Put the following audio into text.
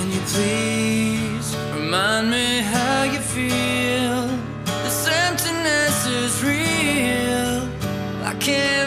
Can you please remind me how you feel. This emptiness is real. I can't